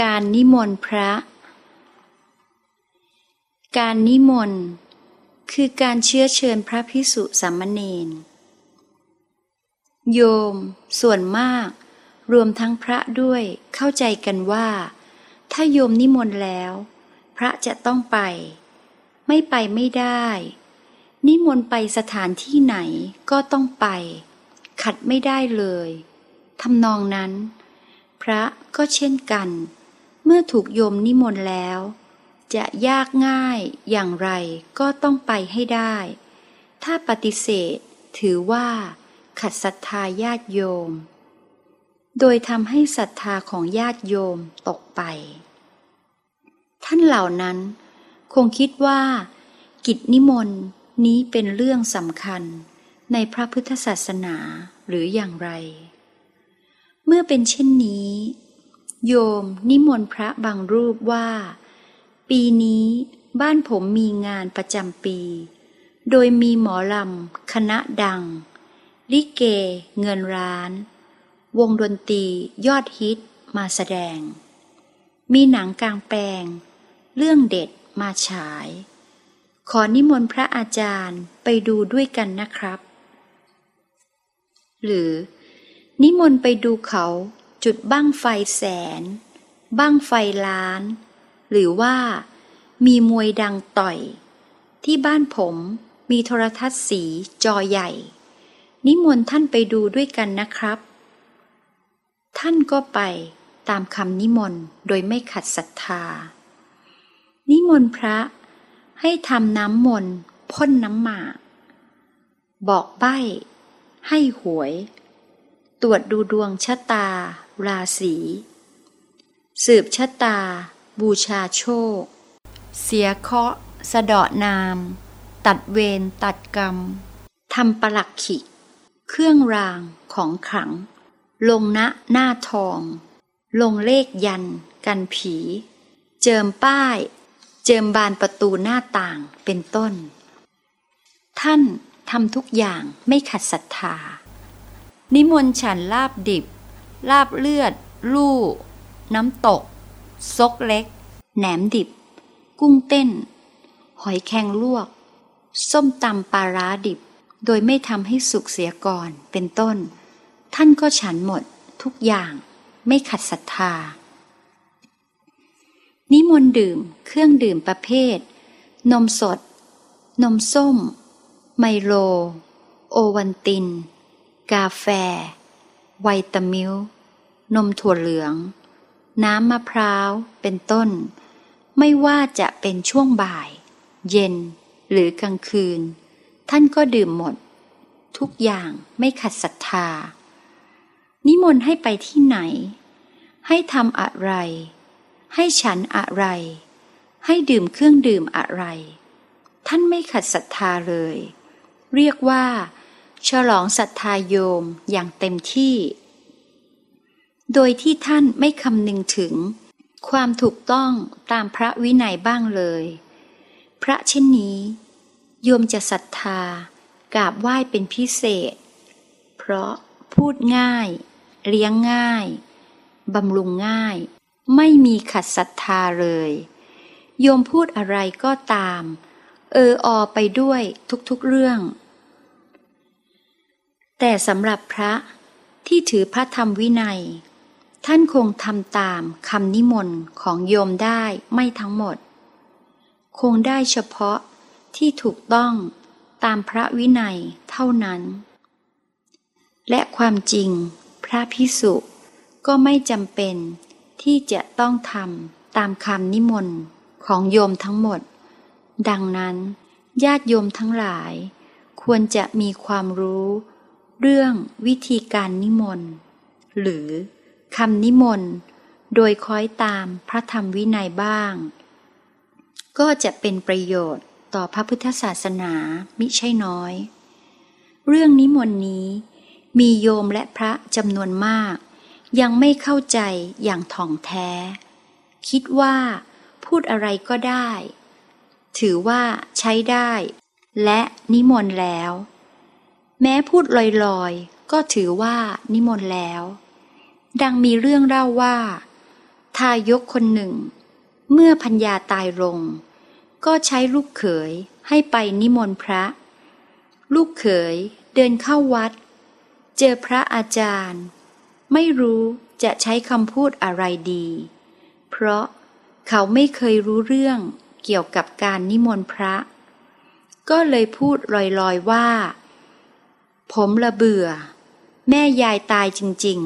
การนิมนต์พระ การนิมนต์คือการเชื้อเชิญพระพิสุสามเณร โยม ส่วนมาก รวมทั้งพระด้วยเข้าใจกันว่า ถ้าโยมนิมนต์แล้ว พระจะต้องไป ไม่ไปไม่ได้ นิมนต์ไปสถานที่ไหนก็ต้องไป ขัดไม่ได้เลยทำนองนั้น พระก็เช่นกัน เมื่อถูกโยมนิมนต์แล้ว จะยากง่ายอย่างไรก็ต้องไปให้ได้ ถ้าปฏิเสธถือว่า ขัดศรัทธาญาติโยม โดยทำให้ศรัทธาของญาติโยมตกไป ท่านเหล่านั้น คงคิดว่า กิจนิมนต์นี้เป็นเรื่องสำคัญในพระพุทธศาสนาหรืออย่างไร เมื่อเป็นเช่นนี้ โยม นิมนต์พระบางรูปว่า ปีนี้บ้านผมมีงานประจำปี โดยมีหมอลำคณะดัง ลิเก เงินร้าน วงดนตรียอดฮิตมาแสดง มีหนังกลางแปลง เรื่องเด็ดมาฉาย ขอนิมนต์พระอาจารย์ไปดูด้วยกันนะครับ หรือ นิมนต์ไปดูเขา จุดบั้งไฟแสนบั้งไฟล้าน หรือว่า มีมวยดังต่อย ที่บ้านผมมีโทรทัศน์สีจอใหญ่ นิมนต์ท่านไปดูด้วยกันนะครับ ท่านก็ไปตามคำนิมนต์โดยไม่ขัดศรัทธา นิมนต์พระให้ทำน้ำมนต์พ่นน้ำหมากบอกใบ้ ให้หวย ตรวจดูดวงชะตา ราศีสืบชะตา บูชาโชค เสียเคาะ สะเดาะนาม ตัดเวรตัดกรรมทำประหลักขิ เครื่องรางของขลัง ลงณหน้าทอง ลงเลขยัน กันผี เจิมป้าย เจิมบานประตูหน้าต่างเป็นต้น ท่านทำทุกอย่างไม่ขัดศรัทธา นิมนต์ฉันลาบดิบ ลาบเลือด ลู่ น้ำตก ซกเล็ก แหนมดิบ กุ้งเต้น หอยแครงลวก ส้มตำปลาร้าดิบ โดยไม่ทำให้สุกเสียก่อนเป็นต้น ท่านก็ฉันหมดทุกอย่างไม่ขัดศรัทธา นิมนต์ดื่มเครื่องดื่มประเภท นมสด นมส้ม ไมโล โอวันติน กาแฟ ไวตามิลนมถั่วเหลือง น้ำมะพร้าว เป็นต้น ไม่ว่าจะเป็นช่วงบ่าย เย็น หรือกลางคืน ท่านก็ดื่มหมด ทุกอย่างไม่ขัดศรัทธา นิมนต์ให้ไปที่ไหน ให้ทำอะไร ให้ฉันอะไร ให้ดื่มเครื่องดื่มอะไร ท่านไม่ขัดศรัทธาเลย เรียกว่า ฉลองศรัทธาโยมอย่างเต็มที่ โดยที่ท่านไม่คำนึงถึง ความถูกต้องตามพระวินัยบ้างเลย พระเช่นนี้ โยมจะศรัทธากราบไหว้เป็นพิเศษ เพราะพูดง่าย เลี้ยงง่าย บำรุงง่าย ไม่มีขัดศรัทธาเลย โยมพูดอะไรก็ตาม เอออไปด้วยทุกๆเรื่อง แต่สำหรับพระที่ถือพระธรรมวินัย ท่านคงทำตามคำนิมนต์ของโยมได้ไม่ทั้งหมด คงได้เฉพาะที่ถูกต้องตามพระวินัยเท่านั้น และความจริงพระพิสุก็ไม่จำเป็นที่จะต้องทำตามคำนิมนต์ของโยมทั้งหมด ดังนั้น ญาติโยมทั้งหลาย ควรจะมีความรู้ เรื่องวิธีการนิมนต์ หรือคำนิมนต์ โดยคอยตามพระธรรมวินัยบ้าง ก็จะเป็นประโยชน์ต่อพระพุทธศาสนามิใช่น้อย เรื่องนิมนต์นี้มีโยมและพระจำนวนมาก ยังไม่เข้าใจอย่างถ่องแท้ คิดว่าพูดอะไรก็ได้ ถือว่าใช้ได้ และนิมนต์แล้ว แม้พูดลอยๆ ก็ถือว่านิมนต์แล้ว ดังมีเรื่องเล่าว่า ทายกคนหนึ่ง เมื่อพัญญาตายลง ก็ใช้ลูกเขยให้ไปนิมนต์พระ ลูกเขยเดินเข้าวัด เจอพระอาจารย์ ไม่รู้จะใช้คำพูดอะไรดี เพราะเขาไม่เคยรู้เรื่องเกี่ยวกับการนิมนต์พระ ก็เลยพูดลอยๆว่า ผมละเบื่อ แม่ยายตายจริง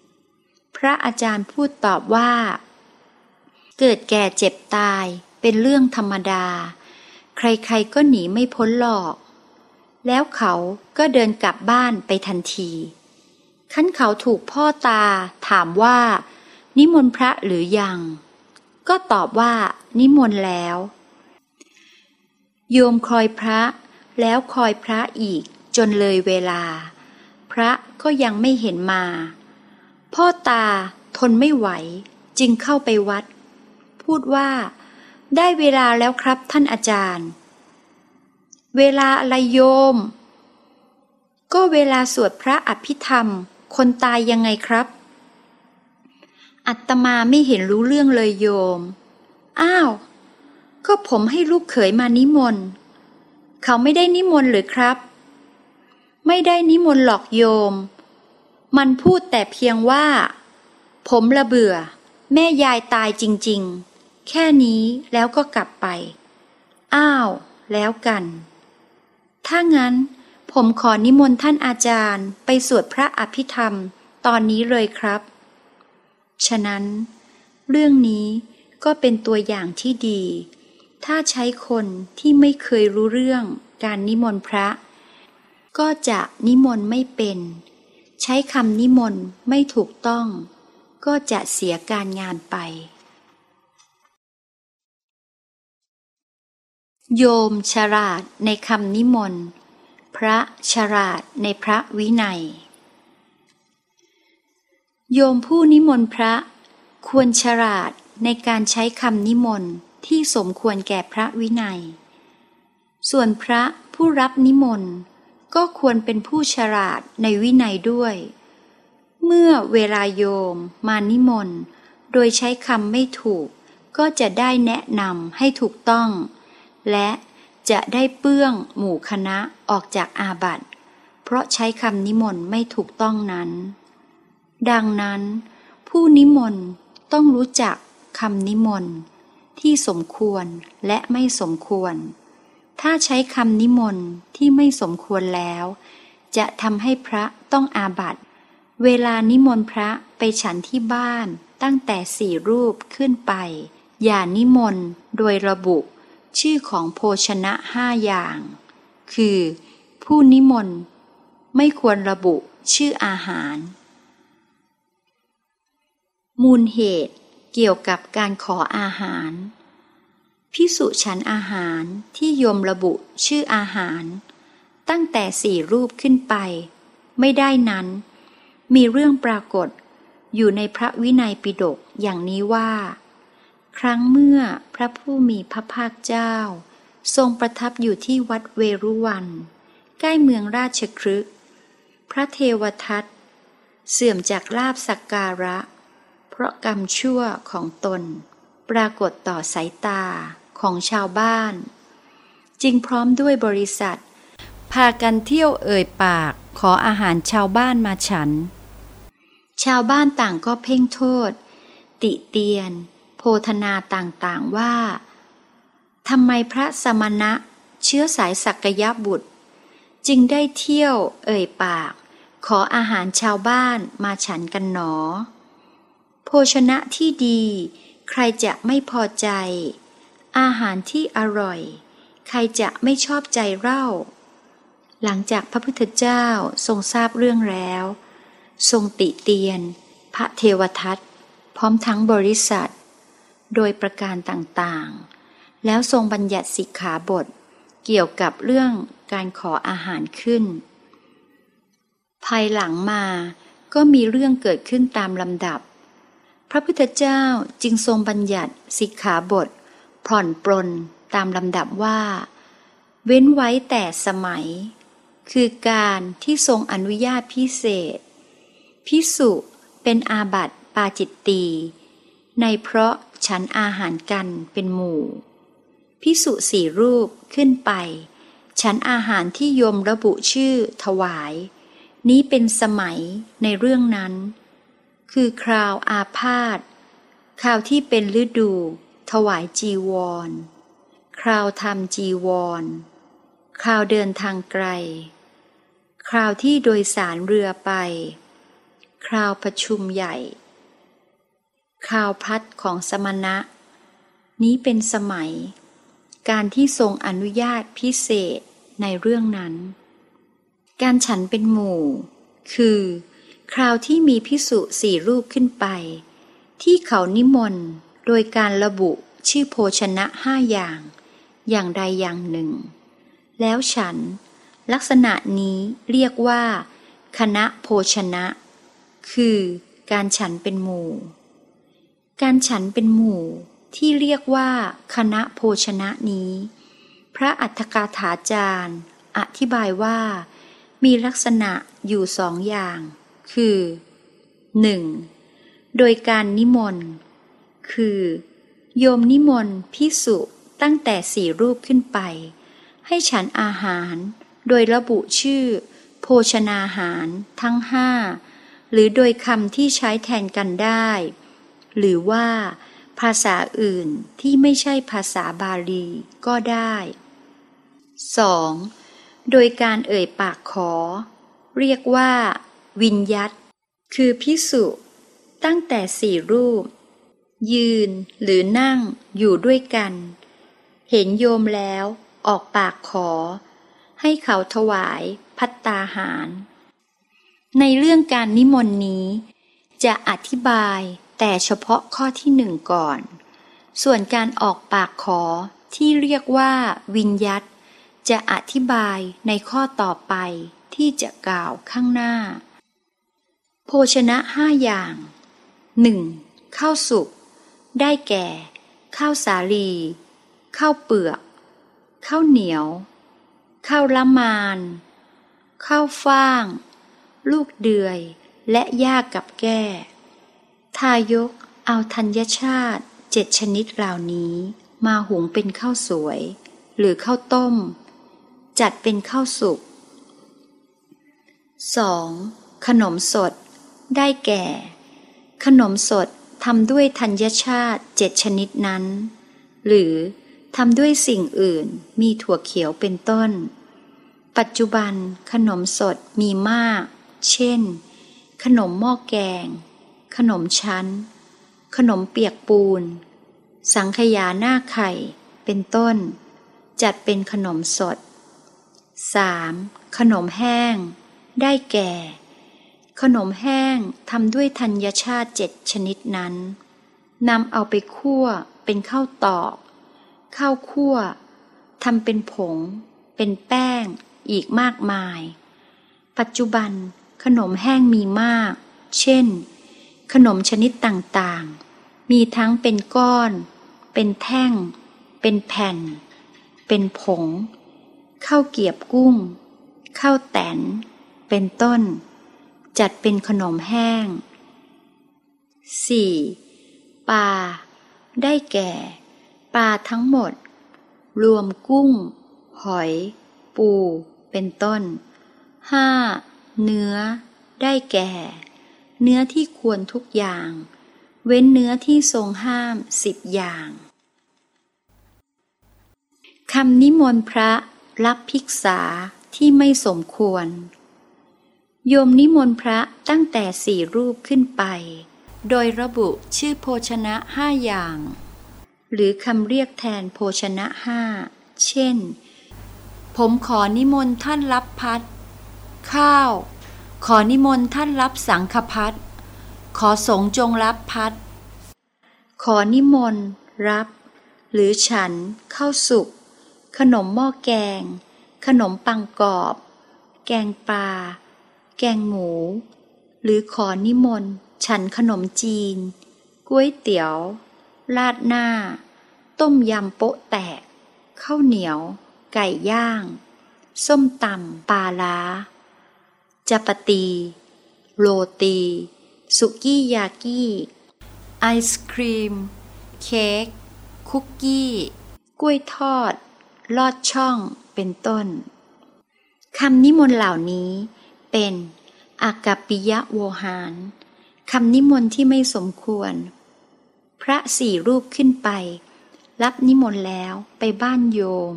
ๆ พระอาจารย์พูดตอบว่า เกิดแก่เจ็บตายเป็นเรื่องธรรมดา ใครๆก็หนีไม่พ้นหรอก แล้วเขาก็เดินกลับบ้านไปทันทีขั้นเขาถูกพ่อตาถามว่า นิมนต์พระหรือยัง ก็ตอบว่า นิมนต์แล้ว โยมคอยพระแล้วคอยพระอีก จนเลยเวลา พระก็ยังไม่เห็นมา พ่อตาทนไม่ไหวจึงเข้าไปวัด พูดว่า ได้เวลาแล้วครับท่านอาจารย์ เวลาอะไรโยม ก็เวลาสวดพระอภิธรรม คนตายยังไงครับ อัตมาไม่เห็นรู้เรื่องเลยโยม อ้าว ก็ผมให้ลูกเขยมานิมนต์ เขาไม่ได้นิมนต์หรือครับ ไม่ได้นิมนต์หรอกโยม มันพูดแต่เพียงว่า ผมละเบื่อ แม่ยายตายจริง ๆ แค่นี้แล้วก็กลับไป อ้าว แล้วกัน ถ้างั้น ผมขอนิมนต์ท่านอาจารย์ไปสวดพระอภิธรรมตอนนี้เลยครับ ฉะนั้น เรื่องนี้ก็เป็นตัวอย่างที่ดี ถ้าใช้คนที่ไม่เคยรู้เรื่องการนิมนต์พระ ก็จะนิมนต์ไม่เป็น ใช้คำนิมนต์ไม่ถูกต้อง ก็จะเสียการงานไป โยมฉลาดในคำนิมนต์ พระฉลาดในพระวินัย โยมผู้นิมนต์พระ ควรฉลาดในการใช้คำนิมนต์ที่สมควรแก่พระวินัย ส่วนพระผู้รับนิมนต์ ก็ควรเป็นผู้ฉลาดในวินัยด้วย เมื่อเวลาโยมมานิมนต์ โดยใช้คำไม่ถูก ก็จะได้แนะนำให้ถูกต้อง และจะได้เปื้องหมู่คณะออกจากอาบัติเพราะใช้คำนิมนต์ไม่ถูกต้องนั้น ดังนั้น ผู้นิมนต์ต้องรู้จักคำนิมนต์ที่สมควรและไม่สมควร ถ้าใช้คำนิมนต์ที่ไม่สมควรแล้ว จะทำให้พระต้องอาบัติ เวลานิมนต์พระไปฉันที่บ้านตั้งแต่สี่รูปขึ้นไป อย่านิมนต์โดยระบุ ชื่อของโภชนะห้าอย่าง คือ ผู้นิมนต์ไม่ควรระบุชื่ออาหาร มูลเหตุเกี่ยวกับการขออาหาร พิสุฉันอาหารที่ยมระบุชื่ออาหาร ตั้งแต่สี่รูปขึ้นไป ไม่ได้นั้น มีเรื่องปรากฏ อยู่ในพระวินัยปิฎกอย่างนี้ว่า ครั้งเมื่อพระผู้มีพระภาคเจ้า ทรงประทับอยู่ที่วัดเวรุวัน ใกล้เมืองราชครึกพระเทวทัตเสื่อมจากลาบสักการะ เพราะกรรมชั่วของตน ปรากฏต่อสายตา ของชาวบ้าน จึงพร้อมด้วยบริษัท พากันเที่ยวเอ่ยปากขออาหารชาวบ้านมาฉัน ชาวบ้านต่างก็เพ่งโทษ ติเตียน โพธนาต่างๆว่าทำไมพระสมณะเชื้อสายสักยะบุตร จึงได้เที่ยวเอ่ยปาก ขออาหารชาวบ้านมาฉันกันหนอ โภชนะที่ดี ใครจะไม่พอใจ อาหารที่อร่อย ใครจะไม่ชอบใจเล่า หลังจากพระพุทธเจ้าทรงทราบเรื่องแล้ว ทรงติเตียน พระเทวทัตพร้อมทั้งบริษัท โดยประการต่างๆ แล้วทรงบัญญัติสิกขาบท เกี่ยวกับเรื่องการขออาหารขึ้น ภายหลังมาก็มีเรื่องเกิดขึ้นตามลำดับ พระพุทธเจ้าจึงทรงบัญญัติสิกขาบท ผ่อนปรนตามลำดับว่า เว้นไว้แต่สมัย คือการที่ทรงอนุญาตพิเศษ พิสุเป็นอาบัติปาจิตตีในเพราะฉันอาหารกันเป็นหมู่ พิสุสี่รูปขึ้นไป ฉันอาหารที่ยมระบุชื่อถวาย นี้เป็นสมัยในเรื่องนั้น คือคราวอาพาธคราวที่เป็นฤดู ถวายจีวร คราวทำจีวร คราวเดินทางไกล คราวที่โดยสารเรือไป คราวประชุมใหญ่ คราวพัดของสมณะ นี้เป็นสมัย การที่ทรงอนุญาตพิเศษในเรื่องนั้น การฉันเป็นหมู่ คือ คราวที่มีพิสุสี่รูปขึ้นไป ที่เขานิมนต์ โดยการระบุชื่อโภชนะห้าอย่าง อย่างใดอย่างหนึ่ง แล้วฉัน ลักษณะนี้เรียกว่า คณะโภชนะ คือการฉันเป็นหมู่ การฉันเป็นหมู่ที่เรียกว่า คณะโภชนะนี้ พระอัฏฐกาถาจารย์ อธิบายว่า มีลักษณะอยู่สองอย่าง คือ 1. โดยการนิมนต์ คือ โยมนิมนต์พิสุตั้งแต่สี่รูปขึ้นไป ให้ฉันอาหาร โดยระบุชื่อ โภชนาหารทั้งห้าหรือโดยคำที่ใช้แทนกันได้ หรือว่าภาษาอื่นที่ไม่ใช่ภาษาบาลีก็ได้ 2. โดยการเอ่ยปากขอ เรียกว่า วิญยัตคือพิสุตั้งแต่สี่รูป ยืนหรือนั่งอยู่ด้วยกัน เห็นโยมแล้วออกปากขอ ให้เขาถวายพัตตาหาร ในเรื่องการนิมนต์นี้ จะอธิบายแต่เฉพาะข้อที่หนึ่งก่อน ส่วนการออกปากขอที่เรียกว่าวิญยัตจะอธิบายในข้อต่อไปที่จะกล่าวข้างหน้า โภชนะห้าอย่าง 1. ข้าวสุก ได้แก่ ข้าวสาลี ข้าวเปลือก ข้าวเหนียว ข้าวละมาน ข้าวฟ่าง ลูกเดือย และหญ้ากับแก้ ทายกเอาธัญชาติเจ็ดชนิดเหล่านี้มาหุงเป็นข้าวสวย หรือข้าวต้ม จัดเป็นข้าวสุก 2. ขนมสด ได้แก่ ขนมสด ทำด้วยธัญชาติเจ็ดชนิดนั้น หรือทำด้วยสิ่งอื่นมีถั่วเขียวเป็นต้น ปัจจุบันขนมสดมีมาก เช่น ขนมหม้อแกง ขนมชั้น ขนมเปียกปูน สังขยาหน้าไข่ เป็นต้น จัดเป็นขนมสด 3. ขนมแห้ง ได้แก่ ขนมแห้งทำด้วยธัญชาติเจ็ดชนิดนั้นนำเอาไปคั่วเป็นข้าวตอกข้าวคั่วทำเป็นผง เป็นแป้ง อีกมากมาย ปัจจุบันขนมแห้งมีมาก เช่น ขนมชนิดต่างๆ มีทั้งเป็นก้อน เป็นแท่ง เป็นแผ่น เป็นผงข้าวเกียบกุ้งข้าวแตน เป็นต้น จัดเป็นขนมแห้ง 4. ปลา ได้แก่ ปลาทั้งหมด รวมกุ้ง หอย ปู เป็นต้น 5. เนื้อ ได้แก่ เนื้อที่ควรทุกอย่าง เว้นเนื้อที่ทรงห้ามสิบอย่างคำนิมนต์พระรับภิกษาที่ไม่สมควร โยมนิมนต์พระตั้งแต่สี่รูปขึ้นไป โดยระบุชื่อโภชนะห้าอย่าง หรือคำเรียกแทนโภชนะห้า เช่น ผมขอนิมนต์ท่านรับพัดข้าว ขอนิมนต์ท่านรับสังฆพัดขอสงจงรับพัดขอนิมนต์ รับ หรือฉันข้าวสุกขนมหม้อแกง ขนมปังกรอบ แกงปลา แกงหมู หรือขอนิมนต์ ฉันขนมจีนก๋วยเตี๋ยวราดหน้า ต้มยำโป๊ะแตก ข้าวเหนียว ไก่ย่าง ส้มตำปลาล้าจัปตี โรตี สุกี้ยากี้อไอศครีม เค้ก คุกกี้ กล้วยทอด ลอดช่อง เป็นต้น คำนิมนต์เหล่านี้ เป็นอากัปปิยะโวหารคำนิมนต์ที่ไม่สมควร พระสี่รูปขึ้นไป รับนิมนต์แล้วไปบ้านโยม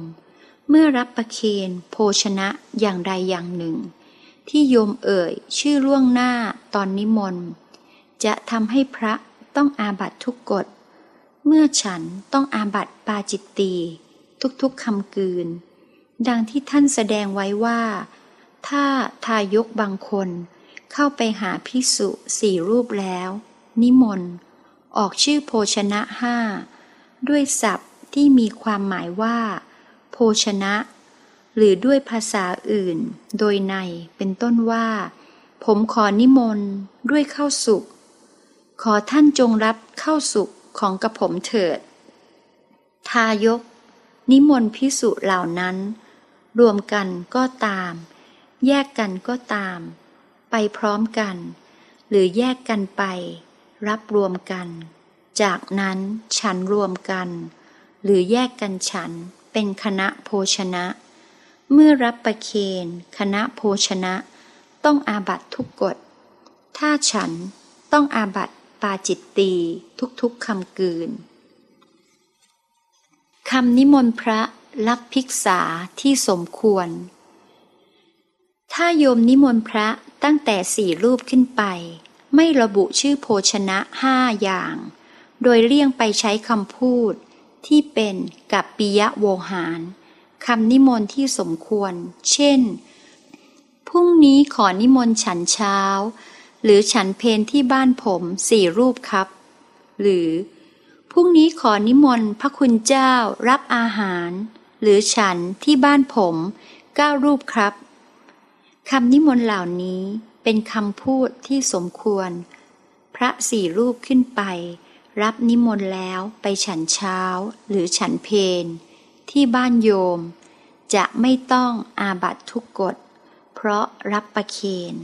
เมื่อรับประเคนโภชนะอย่างใดอย่างหนึ่ง ที่โยมเอ่ยชื่อล่วงหน้าตอนนิมนต์ จะทำให้พระต้องอาบัตทุกกฎ เมื่อฉันต้องอาบัตปาจิตตี ทุกๆคำกืน ดังที่ท่านแสดงไว้ว่า ถ้าทายกบางคนเข้าไปหาพิสุสี่รูปแล้ว นิมนต์ ออกชื่อโภชนะห้าด้วยศัพท์ที่มีความหมายว่า โภชนะ หรือด้วยภาษาอื่น โดยในเป็นต้นว่า ผมขอนิมนต์ด้วยข้าวสุกขอท่านจงรับข้าวสุกของกระผมเถิด ทายก นิมนต์พิสุเหล่านั้น รวมกันก็ตาม แยกกันก็ตาม ไปพร้อมกัน หรือแยกกันไป รับรวมกัน จากนั้นฉันรวมกัน หรือแยกกันฉันเป็นคณะโภชนะ เมื่อรับประเคนคณะโภชนะ ต้องอาบัตทุกกฎ ถ้าฉันต้องอาบัตปาจิตตีทุกๆคำกืนคำนิมนต์พระรับภิกษาที่สมควร ถ้าโยมนิมนต์พระตั้งแต่สี่รูปขึ้นไป ไม่ระบุชื่อโภชนะห้าอย่าง โดยเลี่ยงไปใช้คำพูด ที่เป็นกับปิยะโวหารคำนิมนต์ที่สมควร เช่น พรุ่งนี้ขอนิมนต์ฉันเช้า หรือฉันเพนที่บ้านผมสี่รูปครับ หรือพรุ่งนี้ขอนิมนต์พระคุณเจ้ารับอาหาร หรือฉันที่บ้านผมเก้ารูปครับ คำนิมนต์เหล่านี้เป็นคำพูดที่สมควร พระสี่รูปขึ้นไป รับนิมนต์แล้วไปฉันเช้าหรือฉันเพนที่บ้านโยม จะไม่ต้องอาบัตทุกกฎ เพราะรับประเคน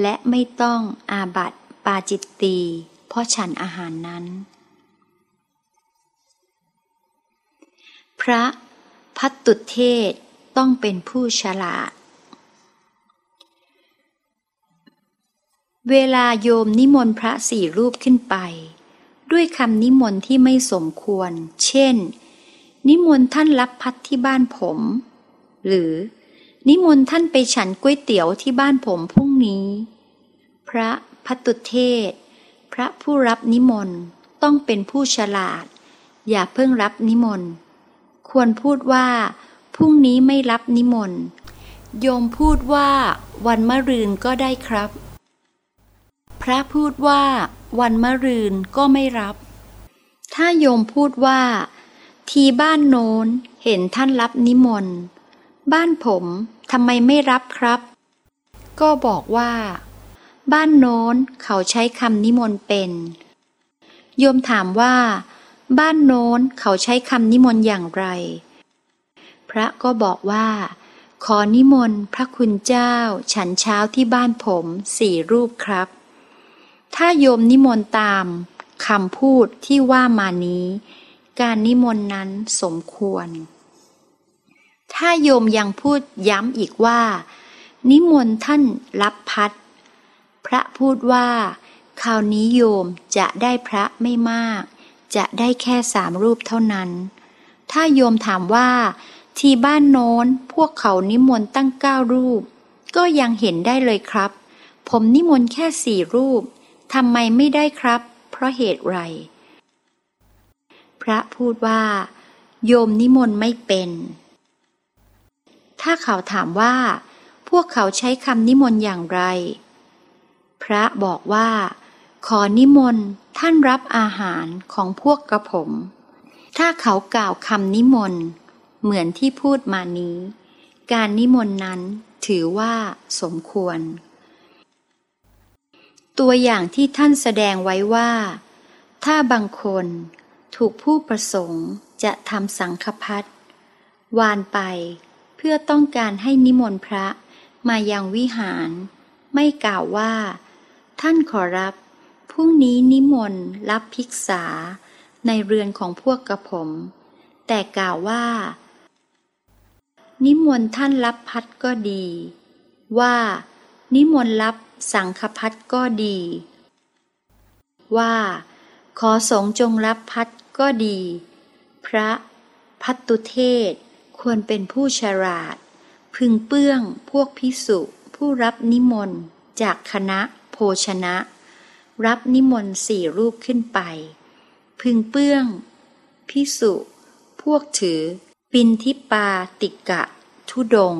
และไม่ต้องอาบัตปาจิตตีเพราะฉันอาหารนั้น พระพัตตุเทศต้องเป็นผู้ฉลาด เวลาโยมนิมนต์พระสี่รูปขึ้นไป ด้วยคำนิมนต์ที่ไม่สมควร เช่น นิมนต์ท่านรับพัดที่บ้านผม หรือ นิมนต์ท่านไปฉันก๋วยเตี๋ยวที่บ้านผมพรุ่งนี้ พระพัตตุเทศ พระผู้รับนิมนต์ต้องเป็นผู้ฉลาด อย่าเพิ่งรับนิมนต์ ควรพูดว่าพรุ่งนี้ไม่รับนิมนต์ โยมพูดว่าวันมะรืนก็ได้ครับ พระพูดว่า วันมะรืนก็ไม่รับ ถ้าโยมพูดว่า ทีบ้านโน้นเห็นท่านรับนิมนต์บ้านผมทำไมไม่รับครับ ก็บอกว่า บ้านโน้นเขาใช้คำนิมนต์เป็น โยมถามว่า บ้านโน้นเขาใช้คำนิมนต์อย่างไร พระก็บอกว่า ขอนิมนต์พระคุณเจ้า ฉันเช้าที่บ้านผมสี่รูปครับ ถ้าโยมนิมนต์ตามคำพูดที่ว่ามานี้ การนิมนต์นั้นสมควร ถ้าโยมยังพูดย้ำอีกว่า นิมนต์ท่านรับพัด พระพูดว่า คราวนี้โยมจะได้พระไม่มาก จะได้แค่สามรูปเท่านั้น ถ้าโยมถามว่าที่บ้านโน้นพวกเขานิมนต์ตั้งเก้ารูป ก็ยังเห็นได้เลยครับ ผมนิมนต์แค่สี่รูป ทำไมไม่ได้ครับ เพราะเหตุไร พระพูดว่า โยมนิมนต์ไม่เป็น ถ้าเขาถามว่า พวกเขาใช้คำนิมนต์อย่างไร พระบอกว่า ขอนิมนต์ท่านรับอาหารของพวกกระผม ถ้าเขากล่าวคำนิมนต์ เหมือนที่พูดมานี้ การนิมนต์นั้นถือว่าสมควร ตัวอย่างที่ท่านแสดงไว้ว่า ถ้าบางคนถูกผู้ประสงค์จะทำสังฆพัดวานไปเพื่อต้องการให้นิมนต์พระมายังวิหาร ไม่กล่าวว่า ท่านขอรับผรุ่งนี้นิมนต์รับภิกษาในเรือนของพวกกระผม แต่กล่าวว่า นิมนต์ท่านรับพัดก็ดี ว่า นิมนต์รับ สังฆพัดก็ดี ว่า ขอสงฆ์จงรับพัดก็ดี พระพัตตุเทศควรเป็นผู้ฉลาด พึงเปื้องพวกพิสุผู้รับนิมนต์จากคณะโภชนะ รับนิมนต์สี่รูปขึ้นไป พึงเปื้อง พิสุ พวกถือ ปินทิปาติกะ ทุดง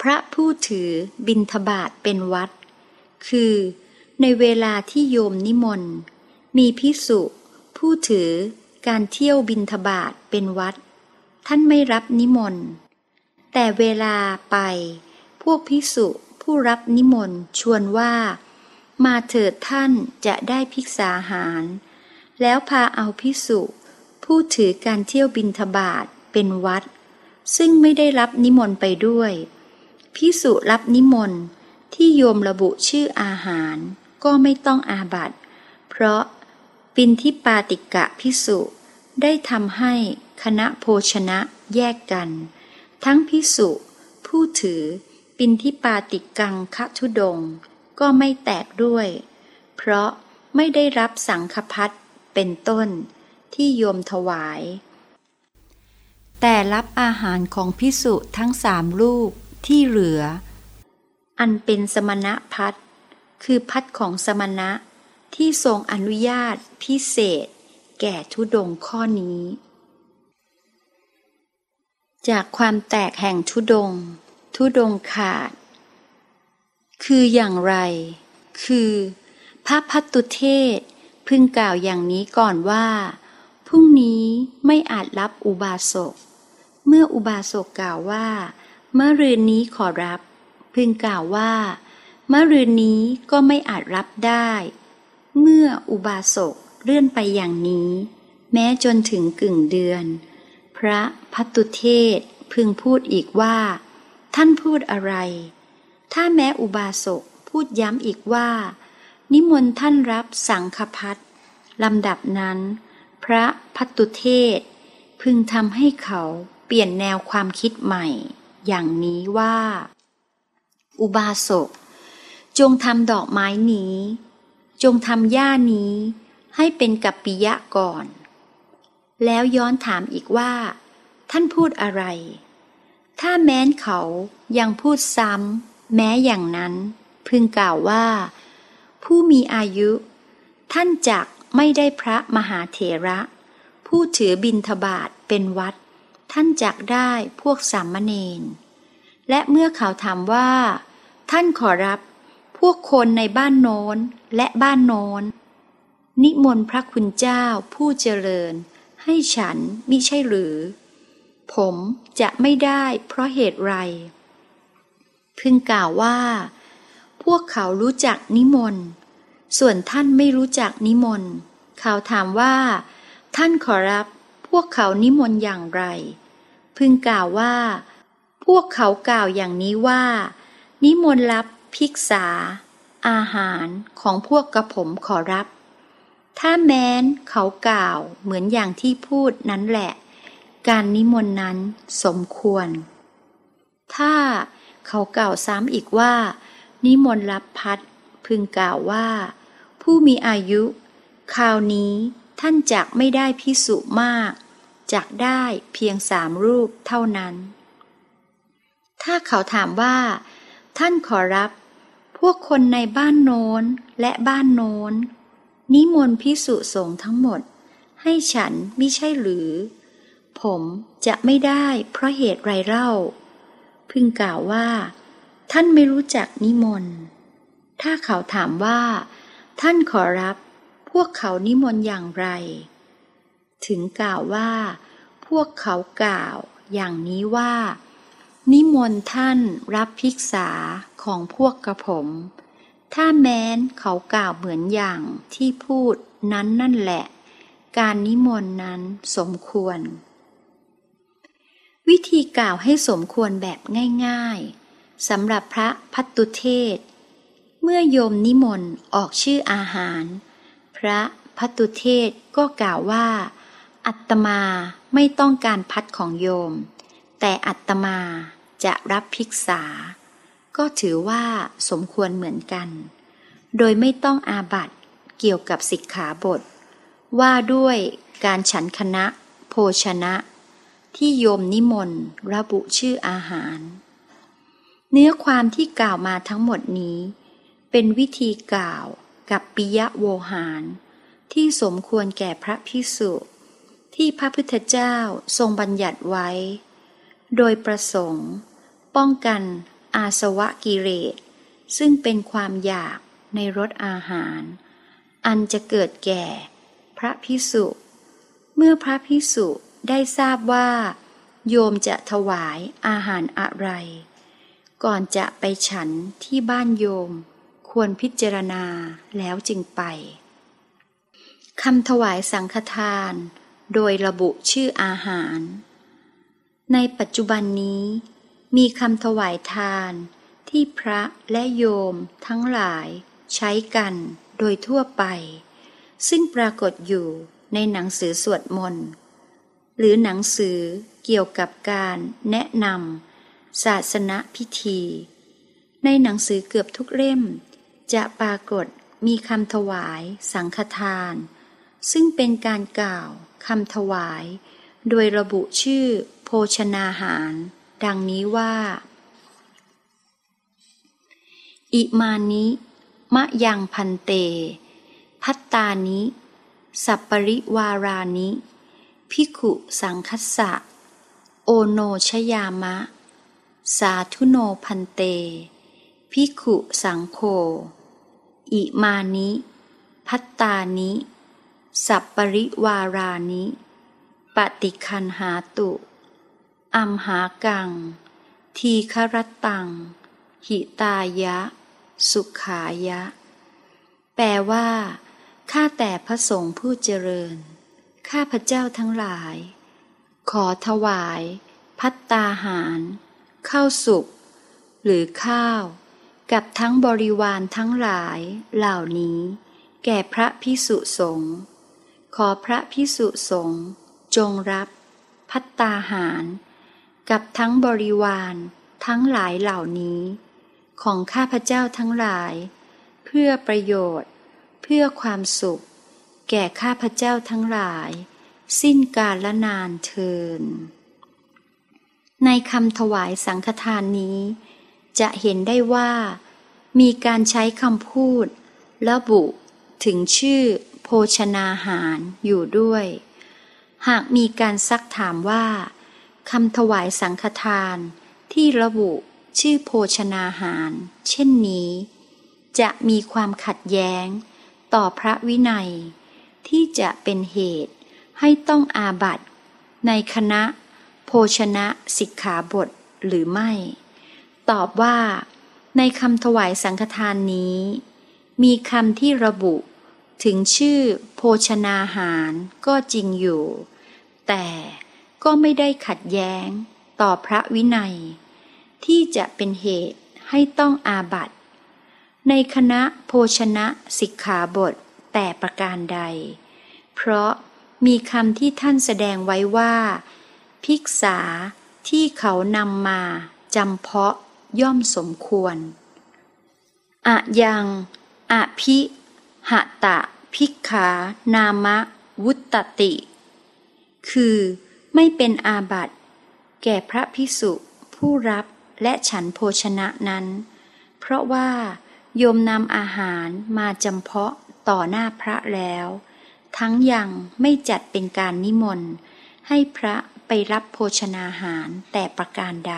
พระผู้ถือบินทบาทเป็นวัด คือในเวลาที่โยมนิมนต์ มีพิสุผู้ถือการเที่ยวบินทบาทเป็นวัด ท่านไม่รับนิมนต์ แต่เวลาไปพวกพิสุผู้รับนิมนต์ชวนว่า มาเถิดท่านจะได้ภิกษาหาร แล้วพาเอาพิสุผู้ถือการเที่ยวบินทบาทเป็นวัด ซึ่งไม่ได้รับนิมนต์ไปด้วย พิสุรับนิมนต์ที่โยมระบุชื่ออาหาร ก็ไม่ต้องอาบัตเพราะปินทิปาติกะพิสุได้ทำให้คณะโภชนะแยกกัน ทั้งพิสุผู้ถือปินทิปาติกังคทุดง ก็ไม่แตกด้วย เพราะไม่ได้รับสังฆพัดเป็นต้นที่โยมถวาย แต่รับอาหารของพิสุทั้งสามลูก ที่เหลือ อันเป็นสมณะพัดคือพัดของสมณะที่ทรงอนุญาตพิเศษ แก่ทุดงข้อนี้ จากความแตกแห่งทุดง ทุดงขาด คืออย่างไร คือพระพัตตุเทศพึงกล่าวอย่างนี้ก่อนว่า พรุ่งนี้ไม่อาจรับอุบาสก เมื่ออุบาสกกล่าวว่า เมื่อรืนนี้ขอรับ พึงกล่าวว่า เมื่อรืนนี้ก็ไม่อาจรับได้ เมื่ออุบาสกเลื่อนไปอย่างนี้ แม้จนถึงกึ่งเดือน พระพัตตุเทศพึงพูดอีกว่า ท่านพูดอะไร ถ้าแม้อุบาสกพูดย้ำอีกว่า นิมนต์ท่านรับสังฆพัดลำดับนั้น พระพัตตุเทศพึงทำให้เขาเปลี่ยนแนวความคิดใหม่ อย่างนี้ว่า อุบาสก จงทำดอกไม้นี้ จงทำหญ้านี้ ให้เป็นกัปปิยะก่อน แล้วย้อนถามอีกว่า ท่านพูดอะไร ถ้าแม้นเขายังพูดซ้ำแม้อย่างนั้น พึงกล่าวว่า ผู้มีอายุ ท่านจักไม่ได้พระมหาเถระ ผู้ถือบินทบาทเป็นวัด ท่านจักได้พวกสามเณรและเมื่อเขาถามว่า ท่านขอรับพวกคนในบ้านโน้นและบ้านโน้น นิมนต์พระคุณเจ้าผู้เจริญ ให้ฉันมิใช่หรือ ผมจะไม่ได้เพราะเหตุไร พึงกล่าวว่า พวกเขารู้จักนิมนต์ ส่วนท่านไม่รู้จักนิมนต์ เขาถามว่า ท่านขอรับ วกเขานิมนต์อย่างไร พึงกล่าวว่า พวกเขากล่าวอย่างนี้ว่า นิมนต์รับภิกษา อาหารของพวกกระผมขอรับ ถ้าแม้นเขากล่าวเหมือนอย่างที่พูดนั้นแหละ การนิมนต์นั้นสมควร ถ้าเขากล่าวซ้ำอีกว่า นิมนต์รับพัดพึงกล่าวว่า ผู้มีอายุ คราวนี้ท่านจักไม่ได้พิสุมาก จักได้เพียงสามรูปเท่านั้น ถ้าเขาถามว่า ท่านขอรับ พวกคนในบ้านโน้นและบ้านโน้น นิมนต์พิสุสงฆ์ทั้งหมด ให้ฉันมิใช่หรือ ผมจะไม่ได้เพราะเหตุไรเล่า พึงกล่าวว่า ท่านไม่รู้จักนิมนต์ ถ้าเขาถามว่า ท่านขอรับ พวกเขานิมนต์อย่างไร ถึงกล่าวว่า พวกเขากล่าว อย่างนี้ว่า นิมนต์ท่านรับภิกษาของพวกกระผม ถ้าแม้นเขากล่าวเหมือนอย่างที่พูดนั้นนั่นแหละ การนิมนต์นั้นสมควร วิธีกล่าวให้สมควรแบบง่าย ๆสำหรับพระพัตตุเทศ เมื่อโยมนิมนต์ออกชื่ออาหาร พระพัตุเทศก็กล่าวว่า อัตมาไม่ต้องการพัดของโยม แต่อัตมาจะรับภิกษา ก็ถือว่าสมควรเหมือนกัน โดยไม่ต้องอาบัตเกี่ยวกับสิกขาบท ว่าด้วยการฉันคณะ โภชนะ ที่โยมนิมนต์ระบุชื่ออาหาร เนื้อความที่กล่าวมาทั้งหมดนี้ เป็นวิธีกล่าวกับปิยะโวหาร ที่สมควรแก่พระพิสุ ที่พระพุทธเจ้าทรงบัญญัติไว้ โดยประสงค์ ป้องกันอาสวะกิเลสซึ่งเป็นความอยากในรสอาหาร อันจะเกิดแก่ พระพิสุ เมื่อพระพิสุได้ทราบว่า โยมจะถวายอาหารอะไร ก่อนจะไปฉันที่บ้านโยม ควรพิจารณาแล้วจึงไปคำถวายสังฆทาน โดยระบุชื่ออาหาร ในปัจจุบันนี้ มีคำถวายทานที่พระและโยมทั้งหลายใช้กันโดยทั่วไป ซึ่งปรากฏอยู่ในหนังสือสวดมนต์หรือหนังสือเกี่ยวกับการแนะนำศาสนพิธี ในหนังสือเกือบทุกเล่ม จะปรากฏมีคำถวายสังฆทาน ซึ่งเป็นการกล่าว คำถวาย โดยระบุชื่อโภชนาหาร ดังนี้ว่า อิมานิ มะยังพันเต พัตตานิ สัปปริวารานิ พิขุสังคัสสะ โอโนชยามะ สาธุโนพันเต พิขุสังโฆอิมานิ พัตตานิ สัปปริวารานิ ปฏิคันหาตุ อัมหากัง ทีครตัง หิตายะ สุขายะ แปลว่า ข้าแต่พระสงฆ์ผู้เจริญ ข้าพระเจ้าทั้งหลาย ขอถวาย พัตตาหาร ข้าวสุก หรือข้าว กับทั้งบริวารทั้งหลายเหล่านี้ แก่พระพิสุสงฆ์ ขอพระพิสุสงฆ์จงรับพัตตาหาร กับทั้งบริวารทั้งหลายเหล่านี้ ของข้าพเจ้าทั้งหลาย เพื่อประโยชน์ เพื่อความสุข แก่ข้าพเจ้าทั้งหลาย สิ้นกาลนานเทิน ในคำถวายสังฆทานนี้ จะเห็นได้ว่า มีการใช้คำพูดระบุถึงชื่อ โภชนาหารอยู่ด้วย หากมีการซักถามว่าคำถวายสังฆทานที่ระบุชื่อโภชนาหาร เช่นนี้ จะมีความขัดแย้ง ต่อพระวินัย ที่จะเป็นเหตุให้ต้องอาบัตในคณะ โภชนะสิกขาบทหรือไม่ ตอบว่า ในคำถวายสังฆทานนี้ มีคำที่ระบุ ถึงชื่อโภชนาหารก็จริงอยู่ แต่ก็ไม่ได้ขัดแย้งต่อพระวินัย ที่จะเป็นเหตุให้ต้องอาบัตในคณะโภชนะสิกขาบทแต่ประการใด เพราะมีคำที่ท่านแสดงไว้ว่า ภิกษาที่เขานำมาจำเพาะย่อมสมควรอะยังอะพิ หะตะพิกขานามะ วุตตติ คือไม่เป็นอาบัติ แก่พระพิสุผู้รับและฉันโภชนะนั้น เพราะว่าโยมนำอาหารมาจำเพาะต่อหน้าพระแล้ว ทั้งยังไม่จัดเป็นการนิมนต์ ให้พระไปรับโภชนาหารแต่ประการใด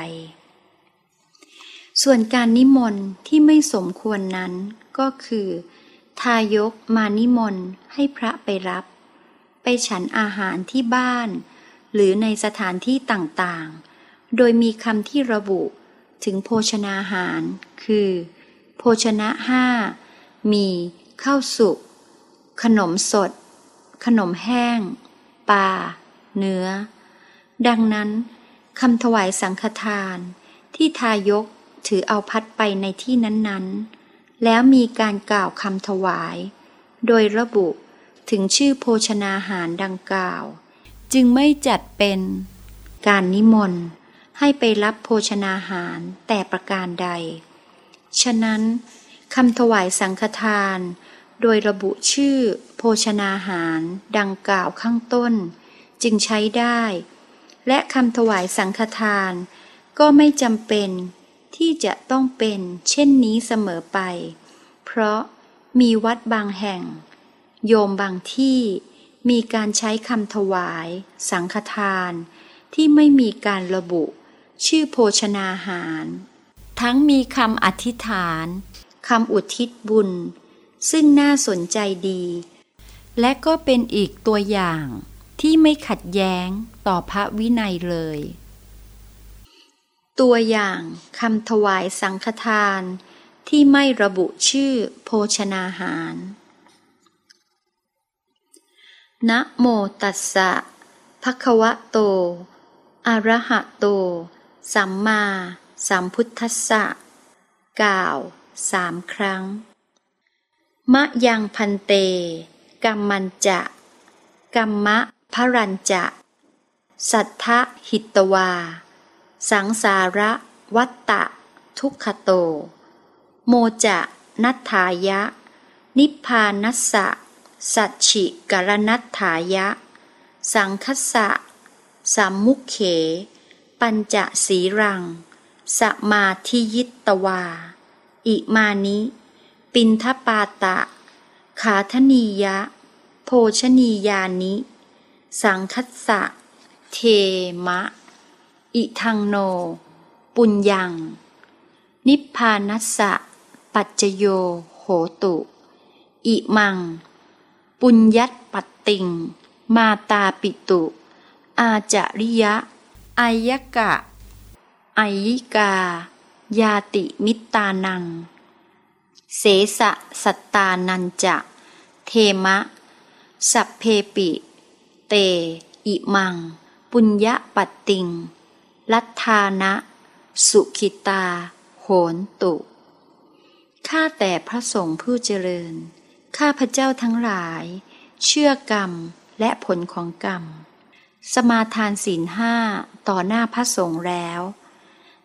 ส่วนการนิมนต์ที่ไม่สมควรนั้นก็คือ ทายกมานิมนต์ให้พระไปรับ ไปฉันอาหารที่บ้าน หรือในสถานที่ต่างๆ โดยมีคำที่ระบุถึงโภชนาหาร คือ โภชนะห้ามีข้าวสุก ขนมสด ขนมแห้ง ปลา เนื้อ ดังนั้นคำถวายสังฆทานที่ทายกถือเอาพัดไปในที่นั้นๆ แล้วมีการกล่าวคำถวาย โดยระบุถึงชื่อโภชนาหารดังกล่าว จึงไม่จัดเป็นการนิมนต์ให้ไปรับโภชนาหารแต่ประการใด ฉะนั้นคำถวายสังฆทาน โดยระบุชื่อโภชนาหารดังกล่าวข้างต้น จึงใช้ได้ และคำถวายสังฆทาน ก็ไม่จำเป็น ที่จะต้องเป็นเช่นนี้เสมอไป เพราะมีวัดบางแห่ง โยมบางที่มีการใช้คำถวาย สังฆทาน ที่ไม่มีการระบุ ชื่อโภชนาหาร ทั้งมีคำอธิษฐานคำอุทิศบุญ ซึ่งน่าสนใจดี และก็เป็นอีกตัวอย่างที่ไม่ขัดแย้งต่อพระวินัยเลย ตัวอย่างคำถวายสังฆทานที่ไม่ระบุชื่อโภชนาหาร นะโมตัสสะภะคะวะโต อะระหะโต สัมมาสัมพุทธัสสะกล่าวสามครั้ง มะยังพันเต กัมมันจะกัมมะพรัญจะ สัทธหิตวา สังสาระวัตตะ ทุกขโต โมจะนัตถายะ นิพพานัสสะ สัจฉิกรนัตถายะ สังคัสสะสัมมุขเข ปัญจสีรัง สมาธิยิตตวา อิมานิ ปินทปาตะ ขาธนียะ โภชนียานิ สังคัสสะ เทมะ อิทังโน ปุญญัง นิพพานัสสะ ปัจจโย โหตุ อิมัง ปุญญัตปัตติง มาตาปิตุ อาจาริยะอายกะอายิกา ยาติมิตานัง เสสะสัตตานันจะ เทมะ สัพเพปิ เต อิมัง ปุญญปัตติง ลัทธานะ สุขิตา โหนตุ ข้าแต่พระสงฆ์ผู้เจริญ ข้าพระเจ้าทั้งหลาย เชื่อกรรมและผลของกรรม สมาทานศีลห้าต่อหน้าพระสงฆ์แล้ว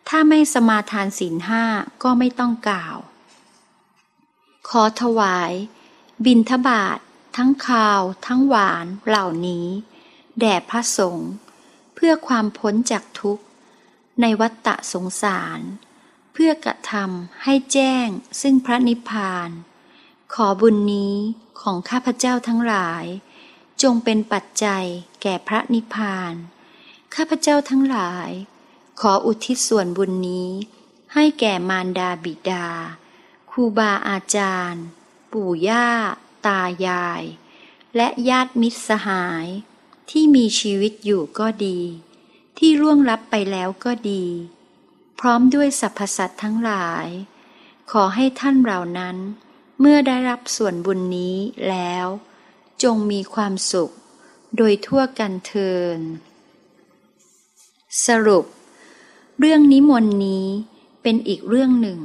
ถ้าไม่สมาทานศีลห้าก็ไม่ต้องกล่าว ขอถวาย บินทบาททั้งคาว ทั้งหวานเหล่านี้ แด่พระสงฆ์เพื่อความพ้นจากทุกข์ ในวัฏฏะสงสาร เพื่อกระทำให้แจ้งซึ่งพระนิพพาน ขอบุญนี้ของข้าพเจ้าทั้งหลาย จงเป็นปัจจัยแก่พระนิพพาน ข้าพเจ้าทั้งหลาย ขออุทิศส่วนบุญนี้ ให้แก่มารดาบิดาครูบาอาจารย์ ปู่ย่า ตายาย และญาติมิตรสหาย ที่มีชีวิตอยู่ก็ดี ที่ร่วงลับไปแล้วก็ดี พร้อมด้วยสรรพสัตว์ทั้งหลาย ขอให้ท่านเหล่านั้น เมื่อได้รับส่วนบุญนี้แล้ว จงมีความสุข โดยทั่วกันเทิน สรุป เรื่องนิมนต์นี้เป็นอีกเรื่องหนึ่ง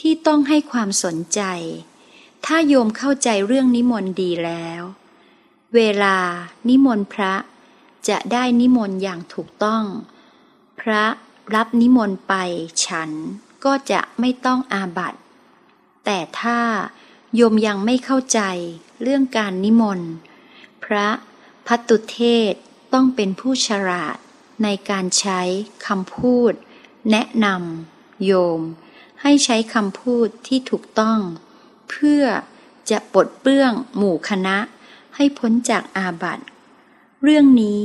ที่ต้องให้ความสนใจ ถ้าโยมเข้าใจเรื่องนิมนต์ดีแล้ว เวลานิมนต์พระ จะได้นิมนต์อย่างถูกต้อง พระรับนิมนต์ไปฉันก็จะไม่ต้องอาบัติแต่ถ้าโยมยังไม่เข้าใจเรื่องการนิมนต์ พระพัตตุเทศต้องเป็นผู้ฉลาดในการใช้คำพูด แนะนำโยม ให้ใช้คำพูดที่ถูกต้อง เพื่อจะปลดเปลื้องหมู่คณะให้พ้นจากอาบัติ เรื่องนี้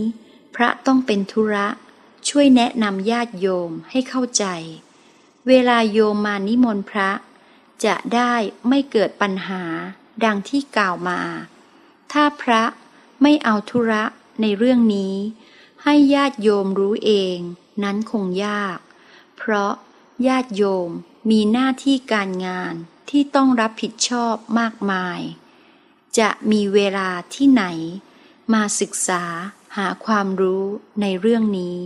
พระต้องเป็นธุระ ช่วยแนะนำญาติโยมให้เข้าใจ เวลาโยมมานิมนต์พระ จะได้ไม่เกิดปัญหาดังที่กล่าวมา ถ้าพระไม่เอาธุระในเรื่องนี้ ให้ญาติโยมรู้เองนั้นคงยาก เพราะญาติโยมมีหน้าที่การงานที่ต้องรับผิดชอบมากมาย จะมีเวลาที่ไหน มาศึกษาหาความรู้ในเรื่องนี้